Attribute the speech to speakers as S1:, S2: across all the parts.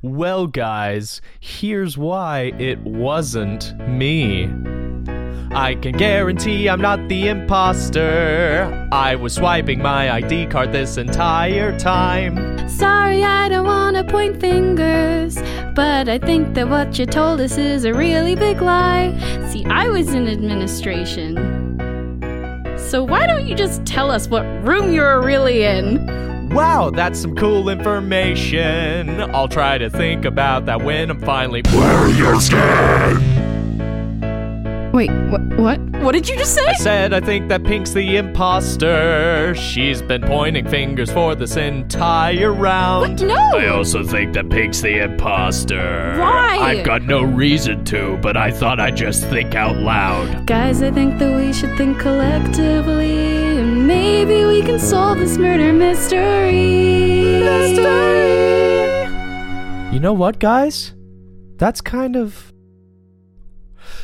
S1: Well, guys, here's why it wasn't me. I can guarantee I'm not the imposter. I was swiping my ID card this entire time.
S2: Sorry, I don't wanna point fingers, but I think that what you told us is a really big lie. See, I was in administration. So why don't you just tell us what room you're really in?
S1: Wow, that's some cool information. I'll try to think about that when I'm finally. Where your skin?
S2: Wait, what? What? What did you just say?
S1: I said I think that Pink's the imposter. She's been pointing fingers for this entire round.
S2: What? No.
S3: I also think that Pink's the imposter.
S2: Why?
S3: I've got no reason to, but I thought I'd just think out loud.
S2: Guys, I think that we should think collectively, and maybe we can solve this murder mystery. Mystery.
S1: You know what, guys? That's kind of.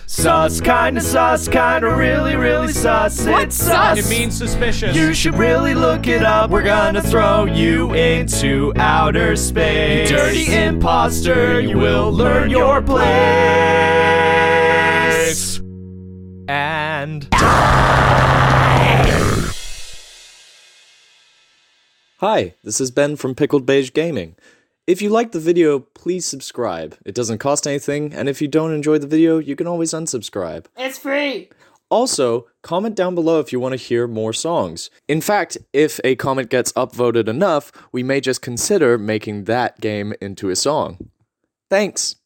S1: Sus, kinda sus, kinda really, really sus.
S2: What's sus?
S1: It means suspicious. You should really look it up. We're gonna throw you into outer space. You dirty imposter, you will learn your place. And.
S4: Hi, this is Ben from Pickled Beige Gaming. If you liked the video, please subscribe. It doesn't cost anything, and if you don't enjoy the video, you can always unsubscribe.
S2: It's free.
S4: Also, comment down below if you want to hear more songs. In fact, if a comment gets upvoted enough, we may just consider making that game into a song. Thanks!